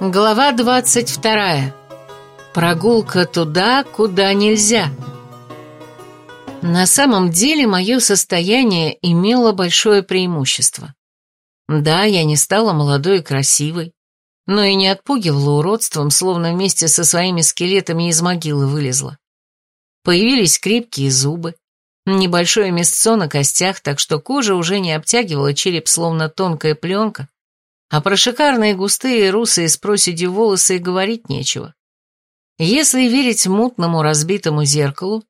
Глава 22. Прогулка туда, куда нельзя. На самом деле мое состояние имело большое преимущество. Да, я не стала молодой и красивой, но и не отпугивала уродством, словно вместе со своими скелетами из могилы вылезла. Появились крепкие зубы, небольшое мясцо на костях, так что кожа уже не обтягивала череп, словно тонкая пленка, а про шикарные густые русые с проседью волосы и говорить нечего. Если верить мутному разбитому зеркалу,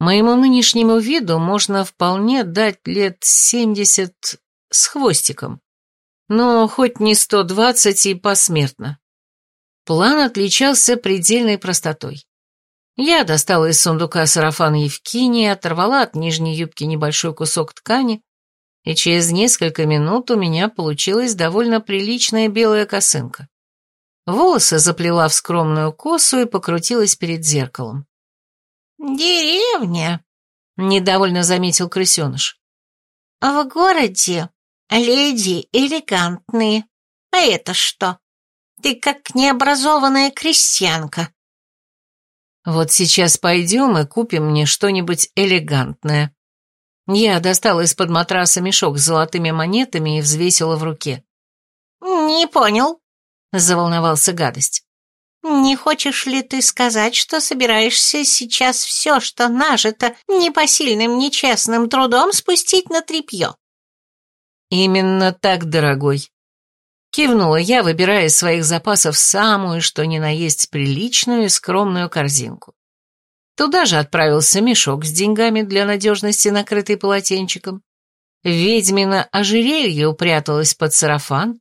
моему нынешнему виду можно вполне дать лет семьдесят с хвостиком. Но хоть не сто двадцать и посмертно. План отличался предельной простотой. Я достала из сундука сарафан Евкинии, оторвала от нижней юбки небольшой кусок ткани и через несколько минут у меня получилась довольно приличная белая косынка. Волосы заплела в скромную косу и покрутилась перед зеркалом. «Деревня», — недовольно заметил крысеныш. «В городе леди элегантные. А это что? Ты как необразованная крестьянка». «Вот сейчас пойдем и купим мне что-нибудь элегантное», я достала из-под матраса мешок с золотыми монетами и взвесила в руке. «Не понял», — заволновался гадость. «Не хочешь ли ты сказать, что собираешься сейчас все, что нажито непосильным нечестным трудом, спустить на тряпье?» «Именно так, дорогой», — кивнула я, выбирая из своих запасов самую, что ни на есть приличную и скромную корзинку. Туда же отправился мешок с деньгами для надежности, накрытый полотенчиком. Ведьмина ожерелье упряталось под сарафан,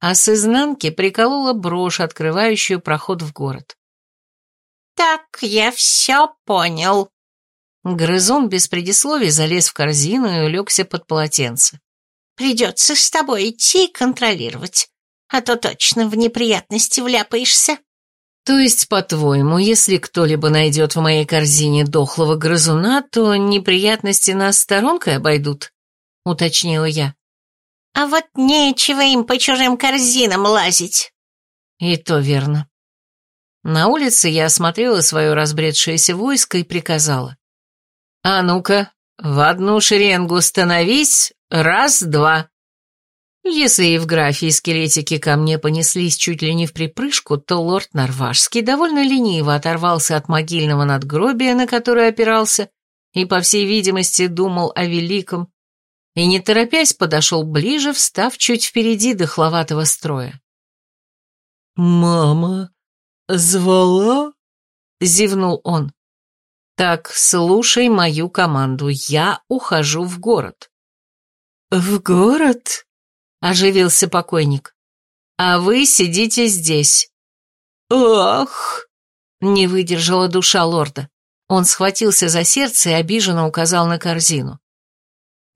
а с изнанки приколола брошь, открывающую проход в город. «Так, я все понял». Грызун без предисловий залез в корзину и улегся под полотенце. «Придется с тобой идти и контролировать, а то точно в неприятности вляпаешься». То есть, по-твоему, если кто-либо найдет в моей корзине дохлого грызуна, то неприятности нас сторонкой обойдут? Уточнила я. А вот нечего им по чужим корзинам лазить. И то верно. На улице я осмотрела свое разбредшееся войско и приказала. А ну-ка, в одну шеренгу становись, раз-два. Если Евграфии и скелетики ко мне понеслись чуть ли не в припрыжку, то лорд Норвашский довольно лениво оторвался от могильного надгробия, на которое опирался, и, по всей видимости, думал о великом, и, не торопясь, подошел ближе, встав чуть впереди дохловатого строя. «Мама звала?» — зевнул он. «Так, слушай мою команду, я ухожу в город». «В город?» — оживился покойник. «А вы сидите здесь». «Ах!» — не выдержала душа лорда. Он схватился за сердце и обиженно указал на корзину.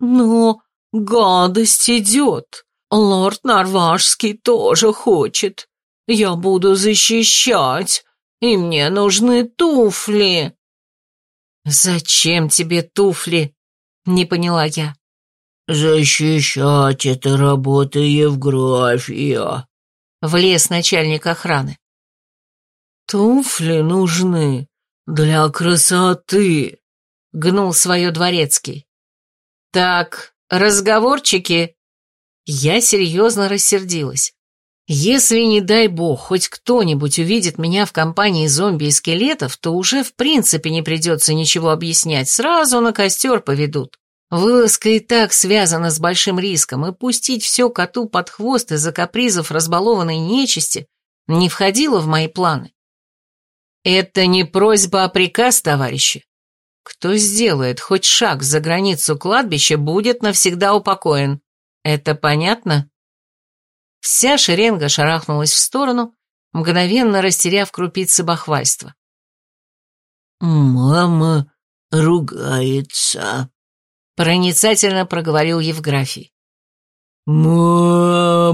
«Но гадость идет. Лорд Норвашский тоже хочет. Я буду защищать, и мне нужны туфли». «Зачем тебе туфли?» — не поняла я. «Защищать — это работа Евграфия», — влез начальник охраны. «Туфли нужны для красоты», — гнул свое дворецкий. «Так, разговорчики...» Я серьезно рассердилась. Если, не дай бог, хоть кто-нибудь увидит меня в компании зомби и скелетов, то уже в принципе не придется ничего объяснять, сразу на костер поведут. Вылазка и так связана с большим риском, и пустить все коту под хвост из-за капризов разбалованной нечисти не входило в мои планы. Это не просьба, а приказ, товарищи. Кто сделает хоть шаг за границу кладбища, будет навсегда упокоен. Это понятно? Вся шеренга шарахнулась в сторону, мгновенно растеряв крупицы бахвальства. «Мама ругается», проницательно проговорил Евграфий. «Мама!»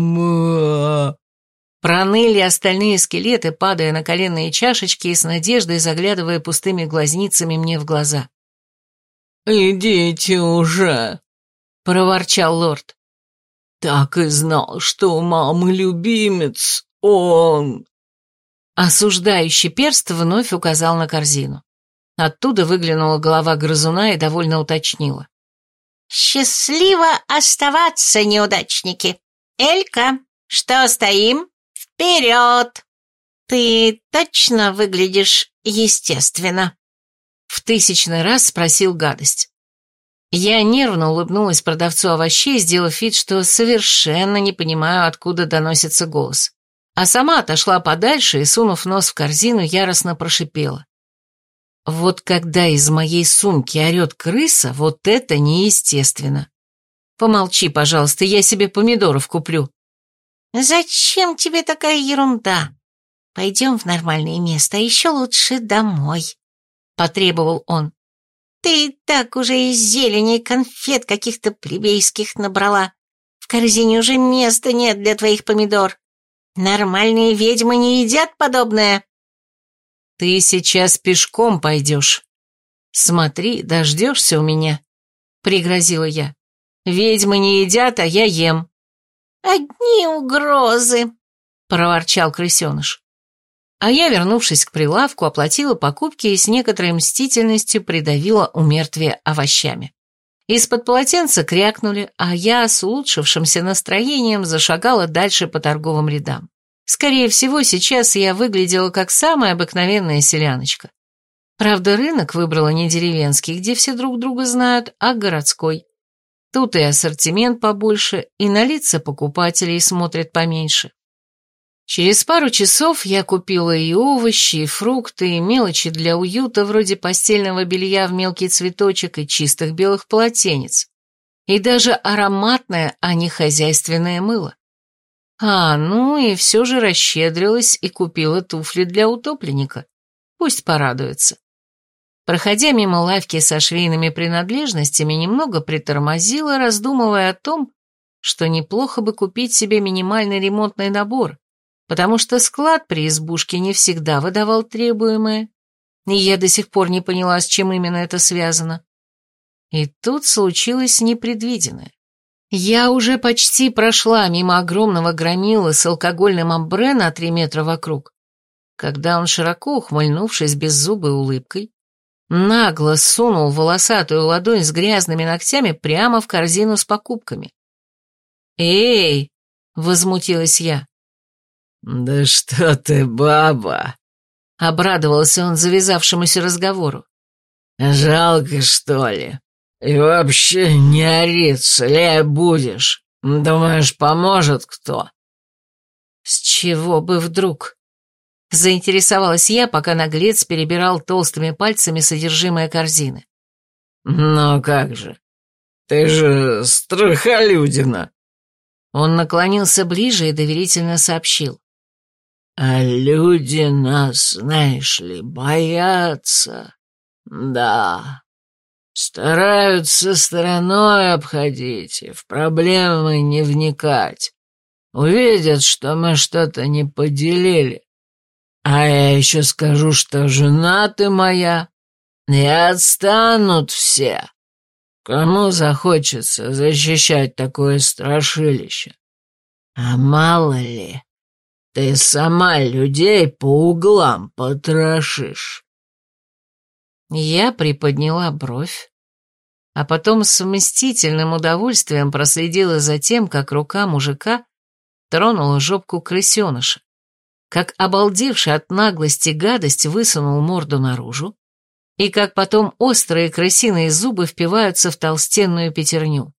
Проныли остальные скелеты, падая на коленные чашечки и с надеждой заглядывая пустыми глазницами мне в глаза. «Идите уже!» — проворчал лорд. «Так и знал, что у мамы любимец!» он!» Осуждающий перст вновь указал на корзину. Оттуда выглянула голова грызуна и довольно уточнила. «Счастливо оставаться, неудачники! Элька, что стоим? Вперед! Ты точно выглядишь естественно?» В тысячный раз спросил гадость. Я нервно улыбнулась продавцу овощей, сделав вид, что совершенно не понимаю, откуда доносится голос. А сама отошла подальше и, сунув нос в корзину, яростно прошипела. Вот когда из моей сумки орет крыса, вот это неестественно. Помолчи, пожалуйста, я себе помидоров куплю. Зачем тебе такая ерунда? Пойдем в нормальное место, а еще лучше домой, потребовал он. Ты так уже из зелени и конфет каких-то плебейских набрала. В корзине уже места нет для твоих помидор. Нормальные ведьмы не едят подобное. Ты сейчас пешком пойдешь. Смотри, дождешься у меня, пригрозила я. Ведьмы не едят, а я ем. Одни угрозы, проворчал крысеныш. А я, вернувшись к прилавку, оплатила покупки и с некоторой мстительностью придавила у мертвия овощами. Из-под полотенца крякнули, а я с улучшившимся настроением зашагала дальше по торговым рядам. Скорее всего, сейчас я выглядела как самая обыкновенная селяночка. Правда, рынок выбрала не деревенский, где все друг друга знают, а городской. Тут и ассортимент побольше, и на лица покупателей смотрят поменьше. Через пару часов я купила и овощи, и фрукты, и мелочи для уюта, вроде постельного белья в мелкий цветочек и чистых белых полотенец. И даже ароматное, а не хозяйственное мыло. А, ну и все же расщедрилась и купила туфли для утопленника. Пусть порадуется. Проходя мимо лавки со швейными принадлежностями, немного притормозила, раздумывая о том, что неплохо бы купить себе минимальный ремонтный набор, потому что склад при избушке не всегда выдавал требуемое, и я до сих пор не поняла, с чем именно это связано. И тут случилось непредвиденное. Я уже почти прошла мимо огромного громила с алкогольным амбре на три метра вокруг, когда он, широко ухмыльнувшись беззубой улыбкой, нагло сунул волосатую ладонь с грязными ногтями прямо в корзину с покупками. «Эй!» — возмутилась я. «Да что ты, баба!» — обрадовался он завязавшемуся разговору. «Жалко, что ли? И вообще не ори, целее будешь. Думаешь, поможет кто?» «С чего бы вдруг?» Заинтересовалась я, пока наглец перебирал толстыми пальцами содержимое корзины. «Ну как же? Ты же страхолюдина!» Он наклонился ближе и доверительно сообщил. А люди нас, знаешь ли, боятся. Да. Стараются стороной обходить и в проблемы не вникать. Увидят, что мы что-то не поделили. А я еще скажу, что жена ты моя. И отстанут все. Кому захочется защищать такое страшилище? А мало ли... Ты сама людей по углам потрошишь. Я приподняла бровь, а потом с мстительным удовольствием проследила за тем, как рука мужика тронула жопку крысеныша, как обалдевший от наглости гадость высунул морду наружу, и как потом острые крысиные зубы впиваются в толстенную пятерню.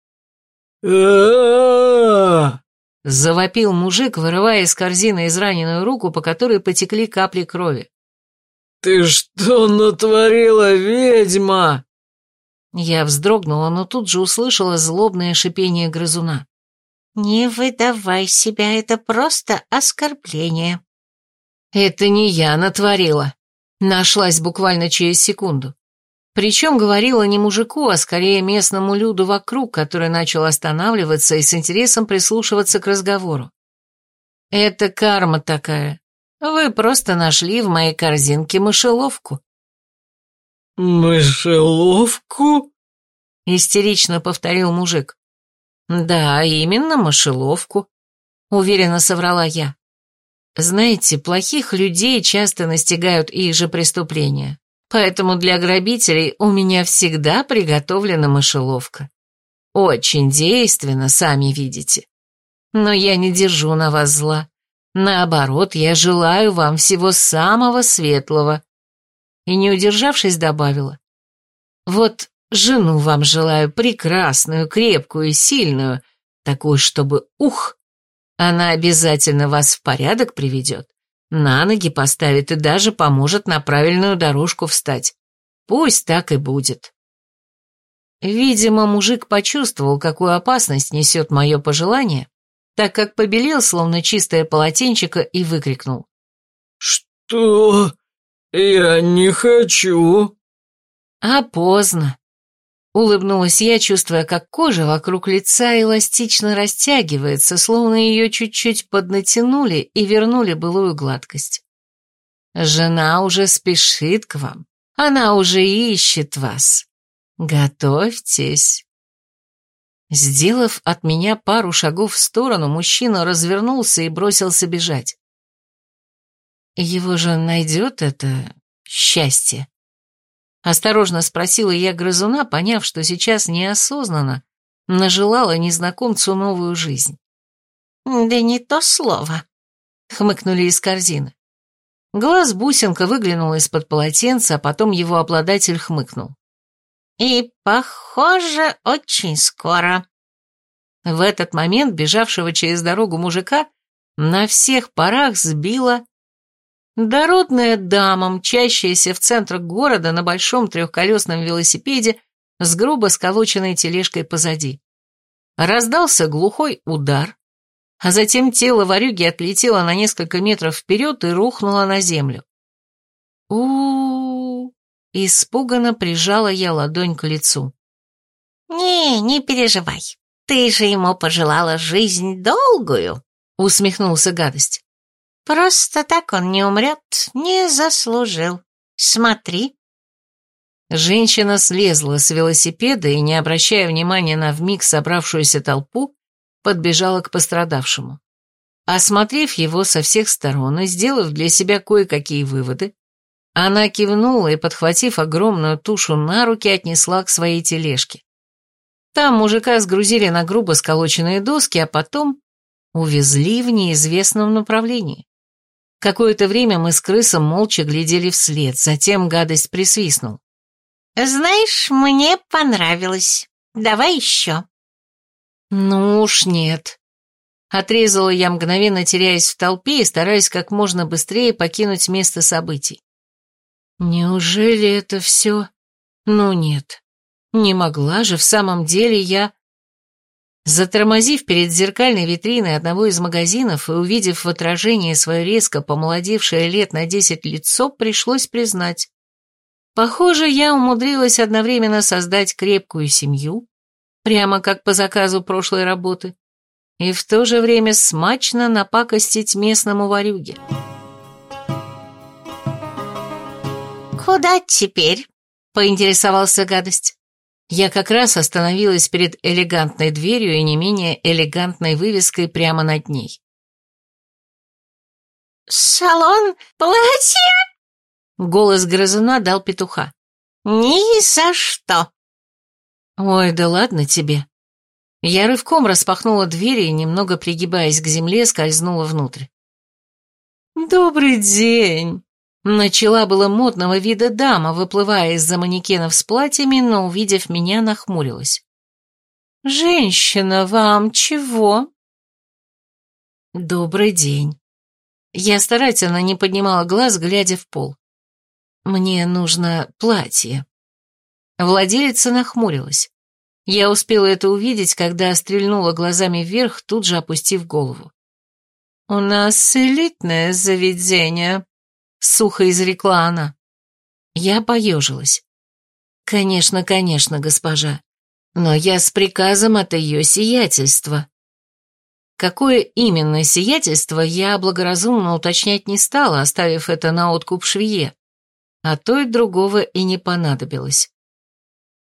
Завопил мужик, вырывая из корзины израненную руку, по которой потекли капли крови. «Ты что натворила, ведьма?» Я вздрогнула, но тут же услышала злобное шипение грызуна. «Не выдавай себя, это просто оскорбление». «Это не я натворила», нашлась буквально через секунду. Причем говорила не мужику, а скорее местному люду вокруг, который начал останавливаться и с интересом прислушиваться к разговору. «Это карма такая. Вы просто нашли в моей корзинке мышеловку». «Мышеловку?» — истерично повторил мужик. «Да, именно мышеловку», — уверенно соврала я. Знаете, плохих людей часто настигают их же преступления, поэтому для грабителей у меня всегда приготовлена мышеловка. Очень действенно, сами видите. Но я не держу на вас зла. Наоборот, я желаю вам всего самого светлого. И не удержавшись, добавила. Вот жену вам желаю прекрасную, крепкую и сильную, такую, чтобы ух, она обязательно вас в порядок приведет, на ноги поставит и даже поможет на правильную дорожку встать. Пусть так и будет. Видимо, мужик почувствовал, какую опасность несет мое пожелание, так как побелел, словно чистое полотенчико, и выкрикнул. «Что? Я не хочу!» А поздно. Улыбнулась я, чувствуя, как кожа вокруг лица эластично растягивается, словно ее чуть-чуть поднатянули и вернули былую гладкость. Жена уже спешит к вам, она уже ищет вас. Готовьтесь. Сделав от меня пару шагов в сторону, мужчина развернулся и бросился бежать. Его же найдет это счастье. Осторожно спросила я грызуна, поняв, что сейчас неосознанно нажелала незнакомцу новую жизнь. «Да не то слово», — хмыкнули из корзины. Глаз бусинка выглянул из-под полотенца, а потом его обладатель хмыкнул. «И, похоже, очень скоро». В этот момент бежавшего через дорогу мужика на всех парах сбила Дородная дама, мчащаяся в центр города на большом трехколесном велосипеде с грубо сколоченной тележкой позади. Раздался глухой удар, а затем тело ворюги отлетело на несколько метров вперед и рухнуло на землю. у Испуганно прижала я ладонь к лицу. «Не, не переживай. Ты же ему пожелала жизнь долгую», — усмехнулся гадость. Просто так он не умрет, не заслужил. Смотри. Женщина слезла с велосипеда и, не обращая внимания на вмиг собравшуюся толпу, подбежала к пострадавшему. Осмотрев его со всех сторон и сделав для себя кое-какие выводы, она кивнула и, подхватив огромную тушу на руки, отнесла к своей тележке. Там мужика сгрузили на грубо сколоченные доски, а потом увезли в неизвестном направлении. Какое-то время мы с крысом молча глядели вслед, затем гадость присвистнул. «Знаешь, мне понравилось. Давай еще». «Ну уж нет». Отрезала я, мгновенно теряясь в толпе и стараясь как можно быстрее покинуть место событий. «Неужели это все? Ну нет. Не могла же в самом деле я...» Затормозив перед зеркальной витриной одного из магазинов и увидев в отражении свое резко помолодевшее лет на десять лицо, пришлось признать. Похоже, я умудрилась одновременно создать крепкую семью, прямо как по заказу прошлой работы, и в то же время смачно напакостить местному ворюге. «Куда теперь?» — поинтересовался гадость. Я как раз остановилась перед элегантной дверью и не менее элегантной вывеской прямо над ней. «Салон платья?» Голос грызуна дал петуха. «Ни за что!» «Ой, да ладно тебе!» Я рывком распахнула дверь и, немного пригибаясь к земле, скользнула внутрь. «Добрый день!» Начала было модного вида дама, выплывая из-за манекенов с платьями, но, увидев меня, нахмурилась. «Женщина, вам чего?» «Добрый день». Я старательно не поднимала глаз, глядя в пол. «Мне нужно платье». Владелица нахмурилась. Я успела это увидеть, когда стрельнула глазами вверх, тут же опустив голову. «У нас элитное заведение», сухо изрекла она. Я поежилась. Конечно, конечно, госпожа, но я с приказом от ее сиятельства. Какое именно сиятельство, я благоразумно уточнять не стала, оставив это на откуп швее, а то и другого и не понадобилось.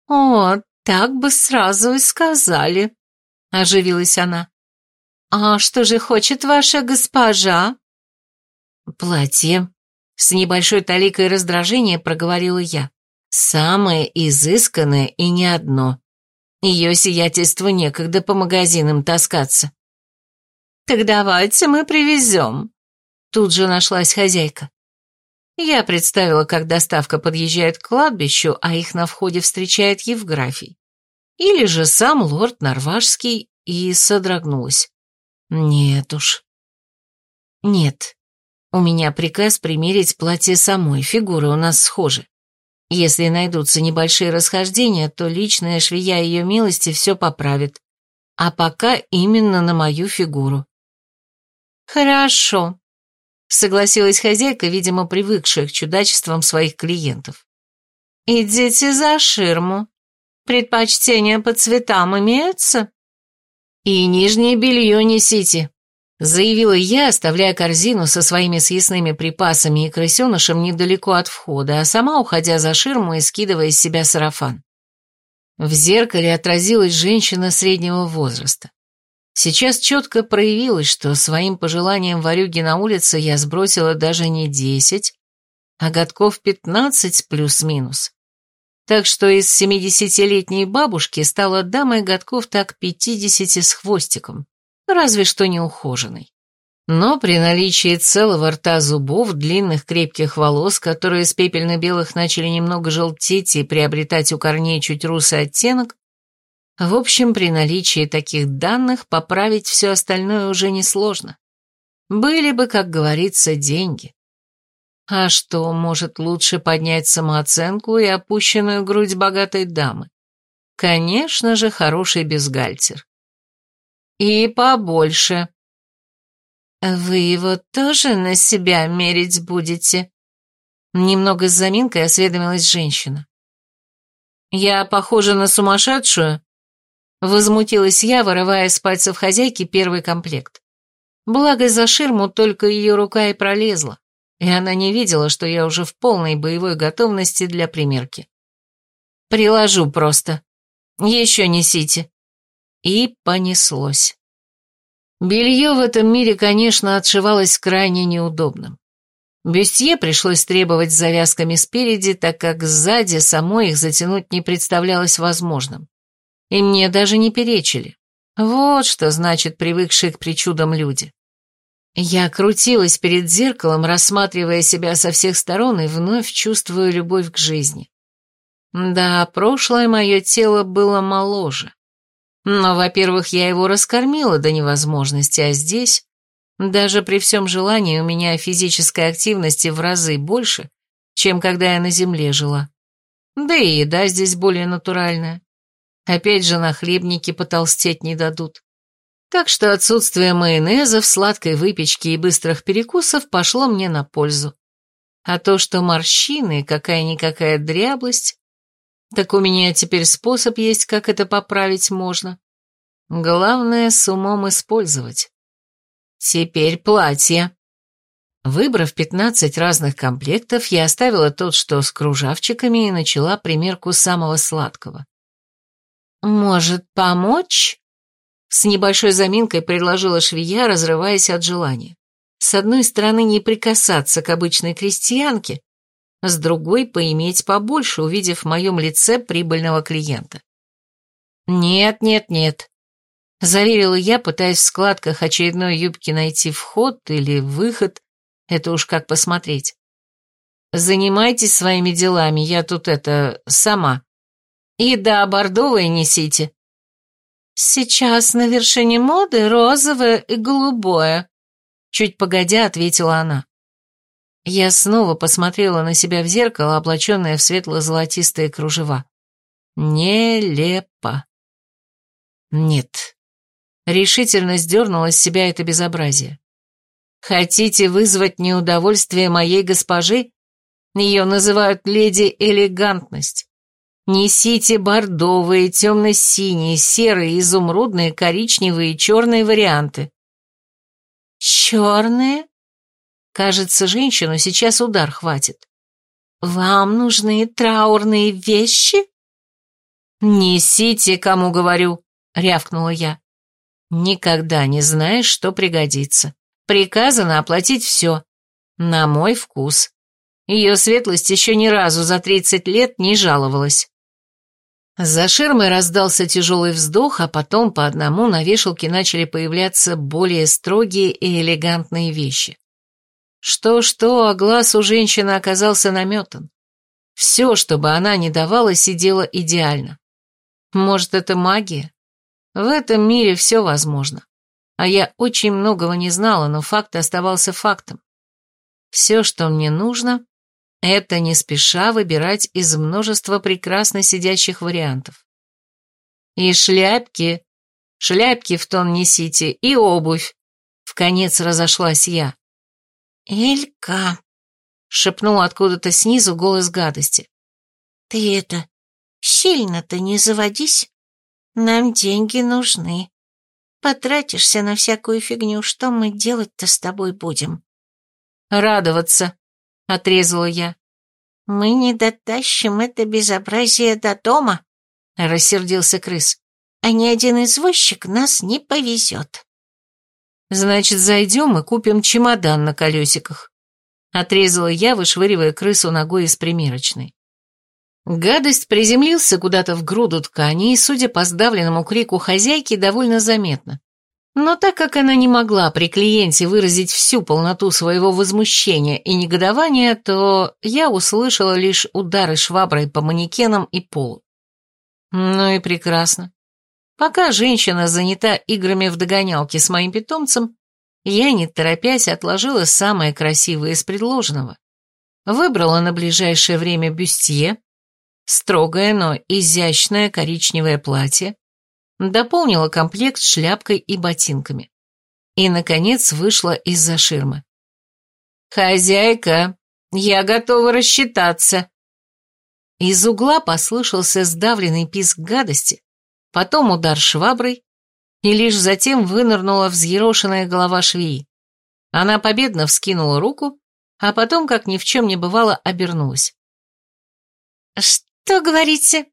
«О, так бы сразу и сказали», — оживилась она. «А что же хочет ваша госпожа?» Платье. С небольшой таликой раздражения проговорила я. Самое изысканное и не одно. Ее сиятельство некогда по магазинам таскаться. «Так давайте мы привезем», — тут же нашлась хозяйка. Я представила, как доставка подъезжает к кладбищу, а их на входе встречает Евграфий. Или же сам лорд Норважский, и содрогнулась. Нет уж. Нет. У меня приказ примерить платье самой, фигуры у нас схожи. Если найдутся небольшие расхождения, то личная швея ее милости все поправит. А пока именно на мою фигуру. «Хорошо», — согласилась хозяйка, видимо, привыкшая к чудачествам своих клиентов. «Идите за ширму. Предпочтения по цветам имеются?» «И нижнее белье несите», — заявила я, оставляя корзину со своими съестными припасами и крысенышем недалеко от входа, а сама уходя за ширму и скидывая из себя сарафан. В зеркале отразилась женщина среднего возраста. Сейчас четко проявилось, что своим пожеланием варюги на улице я сбросила даже не десять, а годков пятнадцать плюс-минус. Так что из семидесятилетней бабушки стала дамой годков так пятидесяти с хвостиком, разве что неухоженной. Но при наличии целого рта зубов, длинных крепких волос, которые с пепельно-белых начали немного желтеть и приобретать у корней чуть русый оттенок, в общем, при наличии таких данных поправить все остальное уже несложно. Были бы, как говорится, деньги. А что может лучше поднять самооценку и опущенную грудь богатой дамы? Конечно же, хороший бюстгальтер. И побольше. Вы его тоже на себя мерить будете? Немного с заминкой осведомилась женщина. Я похожа на сумасшедшую? Возмутилась я, вырывая из пальцев хозяйки первый комплект. Благо за ширму только ее рука и пролезла, и она не видела, что я уже в полной боевой готовности для примерки. Приложу просто. Еще несите. И понеслось. Белье в этом мире, конечно, отшивалось крайне неудобным. Бюстье пришлось требовать с завязками спереди, так как сзади самой их затянуть не представлялось возможным и мне даже не перечили. Вот что значит привыкшие к причудам люди. Я крутилась перед зеркалом, рассматривая себя со всех сторон и вновь чувствую любовь к жизни. Да, прошлое мое тело было моложе. Но, во-первых, я его раскормила до невозможности, а здесь, даже при всем желании, у меня физической активности в разы больше, чем когда я на земле жила. Да и еда здесь более натуральная. Опять же, на хлебнике потолстеть не дадут. Так что отсутствие майонеза в сладкой выпечке и быстрых перекусов пошло мне на пользу. А то, что морщины, какая-никакая дряблость, так у меня теперь способ есть, как это поправить можно. Главное, с умом использовать. Теперь платье. Выбрав пятнадцать разных комплектов, я оставила тот, что с кружавчиками, и начала примерку самого сладкого. «Может, помочь?» С небольшой заминкой предложила швея, разрываясь от желания. С одной стороны, не прикасаться к обычной крестьянке, с другой — поиметь побольше, увидев в моем лице прибыльного клиента. «Нет, нет, нет», — заверила я, пытаясь в складках очередной юбки найти вход или выход, это уж как посмотреть. «Занимайтесь своими делами, я тут это... сама». И да, бордовое несите. Сейчас на вершине моды розовое и голубое. Чуть погодя, ответила она. Я снова посмотрела на себя в зеркало, облаченное в светло-золотистые кружева. Нелепо. Нет. Решительно сдернула с себя это безобразие. Хотите вызвать неудовольствие моей госпожи? Ее называют леди элегантность. Несите бордовые, темно-синие, серые, изумрудные, коричневые и черные варианты. Черные? Кажется, женщину сейчас удар хватит. Вам нужны траурные вещи? Несите, кому говорю, рявкнула я. Никогда не знаешь, что пригодится. Приказано оплатить все. На мой вкус. Ее светлость еще ни разу за тридцать лет не жаловалась. За ширмой раздался тяжелый вздох, а потом по одному на вешалке начали появляться более строгие и элегантные вещи. Что-что, а глаз у женщины оказался наметан. Все, что бы она ни давала, сидело идеально. Может, это магия? В этом мире все возможно. А я очень многого не знала, но факт оставался фактом. Все, что мне нужно, это не спеша выбирать из множества прекрасно сидящих вариантов. И шляпки, шляпки в тон несите, и обувь. В конец разошлась я. «Элька», — шепнул откуда-то снизу голос гадости. «Ты это, сильно-то не заводись. Нам деньги нужны. Потратишься на всякую фигню, что мы делать-то с тобой будем?» «Радоваться», — отрезала я. «Мы не дотащим это безобразие до дома», — рассердился крыс. «А ни один извозчик нас не повезет». «Значит, зайдем и купим чемодан на колесиках», — отрезала я, вышвыривая крысу ногой из примерочной. Гадость приземлился куда-то в груду ткани и, судя по сдавленному крику хозяйки, довольно заметно. Но так как она не могла при клиенте выразить всю полноту своего возмущения и негодования, то я услышала лишь удары шваброй по манекенам и полу. Ну и прекрасно. Пока женщина занята играми в догонялки с моим питомцем, я, не торопясь, отложила самое красивое из предложенного. Выбрала на ближайшее время бюстье, строгое, но изящное коричневое платье, дополнила комплект шляпкой и ботинками. И, наконец, вышла из-за ширмы. «Хозяйка, я готова рассчитаться!» Из угла послышался сдавленный писк гадости, потом удар шваброй, и лишь затем вынырнула взъерошенная голова швеи. Она победно вскинула руку, а потом, как ни в чем не бывало, обернулась. «Что говорите?»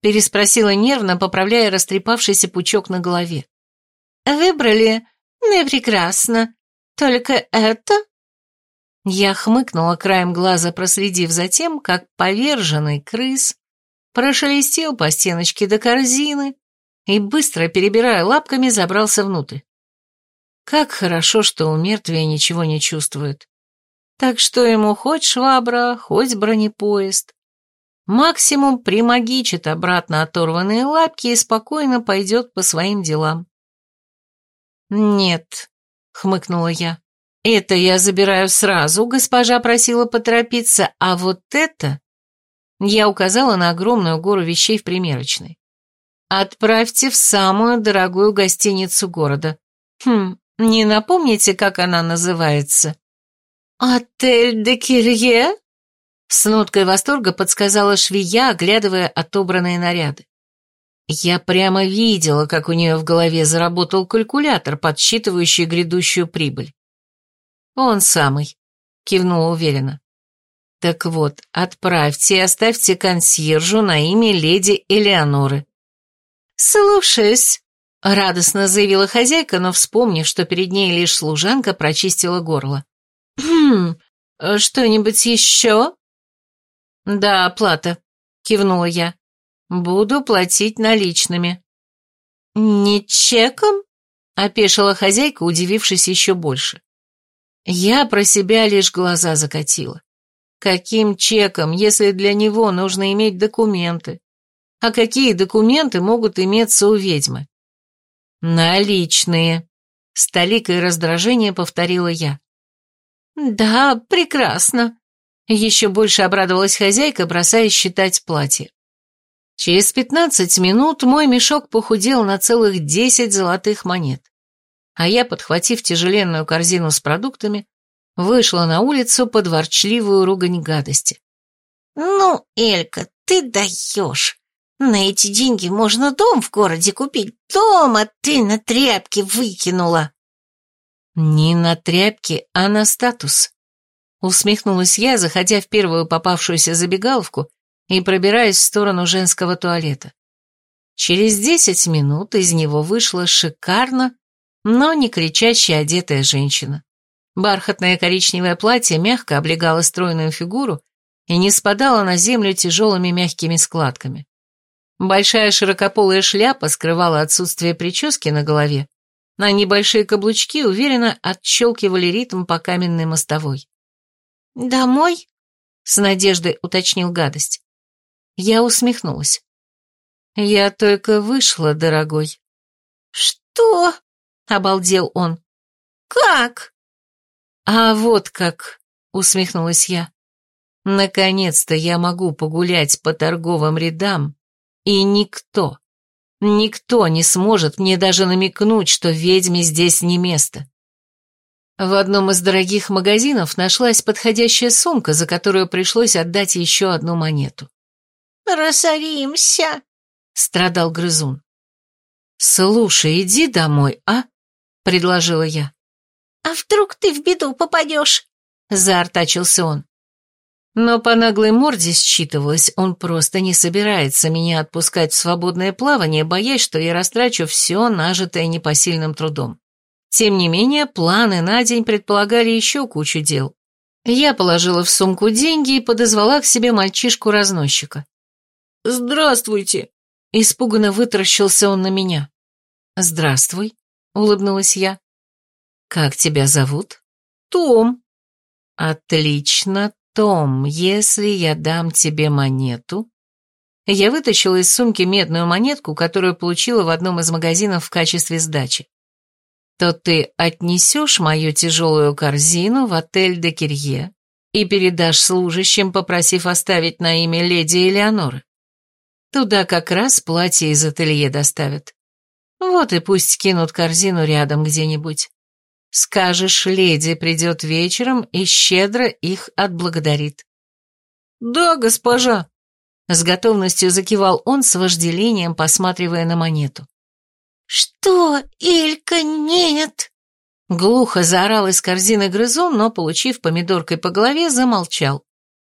переспросила нервно, поправляя растрепавшийся пучок на голове. «Выбрали? Ну прекрасно. Только это?» Я хмыкнула краем глаза, проследив за тем, как поверженный крыс прошелестел по стеночке до корзины и, быстро перебирая лапками, забрался внутрь. Как хорошо, что у мертвия ничего не чувствует. Так что ему хоть швабра, хоть бронепоезд, Максимум примагичит обратно оторванные лапки и спокойно пойдет по своим делам. «Нет», — хмыкнула я, — «это я забираю сразу, госпожа просила поторопиться, а вот это...» Я указала на огромную гору вещей в примерочной. «Отправьте в самую дорогую гостиницу города. Хм, не напомните, как она называется?» «Отель де Кирье?» С ноткой восторга подсказала швея, оглядывая отобранные наряды. Я прямо видела, как у нее в голове заработал калькулятор, подсчитывающий грядущую прибыль. «Он самый», — кивнула уверенно. «Так вот, отправьте и оставьте консьержу на имя леди Элеоноры». «Слушаюсь», — радостно заявила хозяйка, но, вспомнив, что перед ней лишь служанка, прочистила горло. «Хм, что-нибудь еще?» «Да, оплата», — кивнула я. «Буду платить наличными». «Не чеком?» — опешила хозяйка, удивившись еще больше. Я про себя лишь глаза закатила. Каким чеком, если для него нужно иметь документы? А какие документы могут иметься у ведьмы? Наличные. С толикой раздражения повторила я. Да, прекрасно. Еще больше обрадовалась хозяйка, бросаясь считать платье. Через пятнадцать минут мой мешок похудел на целых десять золотых монет. А я, подхватив тяжеленную корзину с продуктами, вышла на улицу под ворчливую ругань гадости. «Ну, Элька, ты даешь. На эти деньги можно дом в городе купить. Дом, а ты на тряпки выкинула». «Не на тряпки, а на статус», Усмехнулась я, заходя в первую попавшуюся забегаловку и пробираясь в сторону женского туалета. Через десять минут из него вышла шикарно, но не кричащая одетая женщина. Бархатное коричневое платье мягко облегало стройную фигуру и не спадало на землю тяжелыми мягкими складками. Большая широкополая шляпа скрывала отсутствие прически на голове, на небольшие каблучки уверенно отщелкивали ритм по каменной мостовой. «Домой?» — с надеждой уточнил гадость. Я усмехнулась. «Я только вышла, дорогой». «Что?» — обалдел он. «Как?» «А вот как», — усмехнулась я. «Наконец-то я могу погулять по торговым рядам, и никто, никто не сможет мне даже намекнуть, что ведьме здесь не место. В одном из дорогих магазинов нашлась подходящая сумка, за которую пришлось отдать еще одну монету. «Разоримся», — страдал грызун. «Слушай, иди домой, а?» — предложила я. «А вдруг ты в беду попадешь?» — заортачился он. Но по наглой морде считывалось, он просто не собирается меня отпускать в свободное плавание, боясь, что я растрачу все, нажитое непосильным трудом. Тем не менее, планы на день предполагали еще кучу дел. Я положила в сумку деньги и подозвала к себе мальчишку-разносчика. «Здравствуйте!» — испуганно вытаращился он на меня. «Здравствуй», — улыбнулась я. «Как тебя зовут?» «Том». «Отлично, том, если я дам тебе монету...» Я вытащила из сумки медную монетку, которую получила в одном из магазинов в качестве сдачи. То ты отнесешь мою тяжелую корзину в отель де Кирье и передашь служащим, попросив оставить на имя леди Элеоноры. Туда как раз платье из ателье доставят. Вот и пусть кинут корзину рядом где-нибудь. Скажешь, леди придет вечером и щедро их отблагодарит. «Да, госпожа», — с готовностью закивал он с вожделением, посматривая на монету. «Что, Илька, нет!» Глухо заорал из корзины грызун, но, получив помидоркой по голове, замолчал.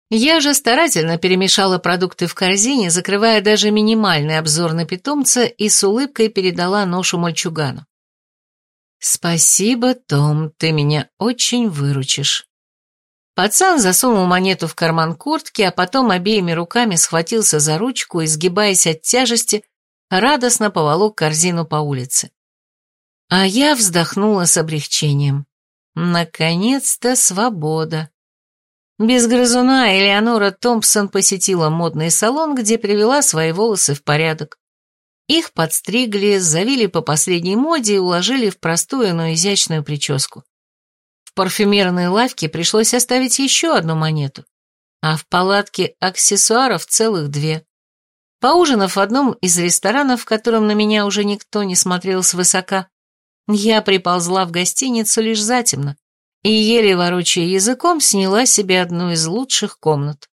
Я же старательно перемешала продукты в корзине, закрывая даже минимальный обзор на питомца и с улыбкой передала ношу мальчугану. «Спасибо, Том, ты меня очень выручишь». Пацан засунул монету в карман куртки, а потом обеими руками схватился за ручку и, сгибаясь от тяжести, радостно поволок корзину по улице. А я вздохнула с облегчением. Наконец-то свобода. Без грызуна Элеонора Томпсон посетила модный салон, где привела свои волосы в порядок. Их подстригли, завили по последней моде и уложили в простую, но изящную прическу. В парфюмерной лавке пришлось оставить еще одну монету, а в палатке аксессуаров целых две. Поужинав в одном из ресторанов, в котором на меня уже никто не смотрел свысока, я приползла в гостиницу лишь затемно и, еле ворочая языком, сняла себе одну из лучших комнат.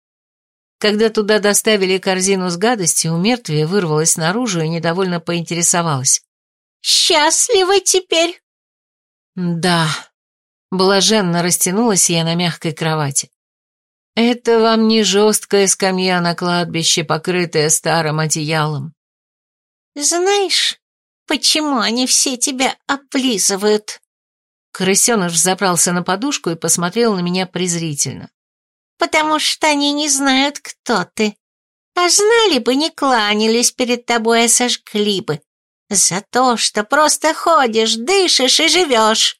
Когда туда доставили корзину с гадостью, у мертвия вырвалась наружу и недовольно поинтересовалась. «Счастливы теперь?» «Да». Блаженно растянулась я на мягкой кровати. «Это вам не жесткая скамья на кладбище, покрытая старым одеялом». «Знаешь, почему они все тебя облизывают?» Крысеныш забрался на подушку и посмотрел на меня презрительно потому что они не знают, кто ты. А знали бы, не кланялись перед тобой, а сожгли бы. За то, что просто ходишь, дышишь и живешь.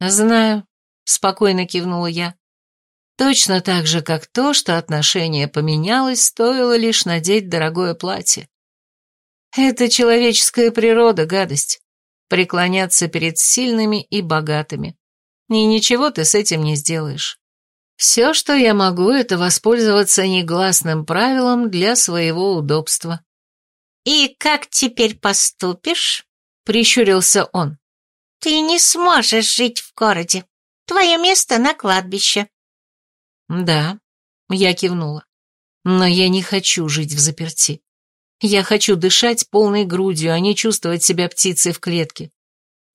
Знаю, спокойно кивнула я. Точно так же, как то, что отношение поменялось, стоило лишь надеть дорогое платье. Это человеческая природа, гадость. Преклоняться перед сильными и богатыми. И ничего ты с этим не сделаешь. Все, что я могу, это воспользоваться негласным правилом для своего удобства. «И как теперь поступишь?» — прищурился он. «Ты не сможешь жить в городе. Твое место на кладбище». «Да», — я кивнула. «Но я не хочу жить в заперти. Я хочу дышать полной грудью, а не чувствовать себя птицей в клетке.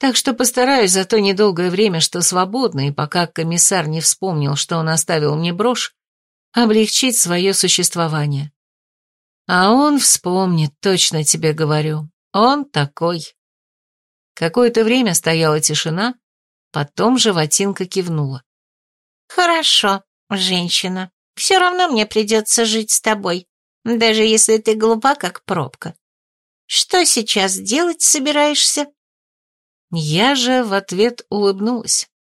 Так что постараюсь за то недолгое время, что свободно, и пока комиссар не вспомнил, что он оставил мне брошь, облегчить свое существование. А он вспомнит, точно тебе говорю. Он такой. Какое-то время стояла тишина, Потом животинка кивнула. «Хорошо, женщина. Все равно мне придется жить с тобой, даже если ты глупа, как пробка. Что сейчас делать собираешься?» Я же в ответ улыбнулась.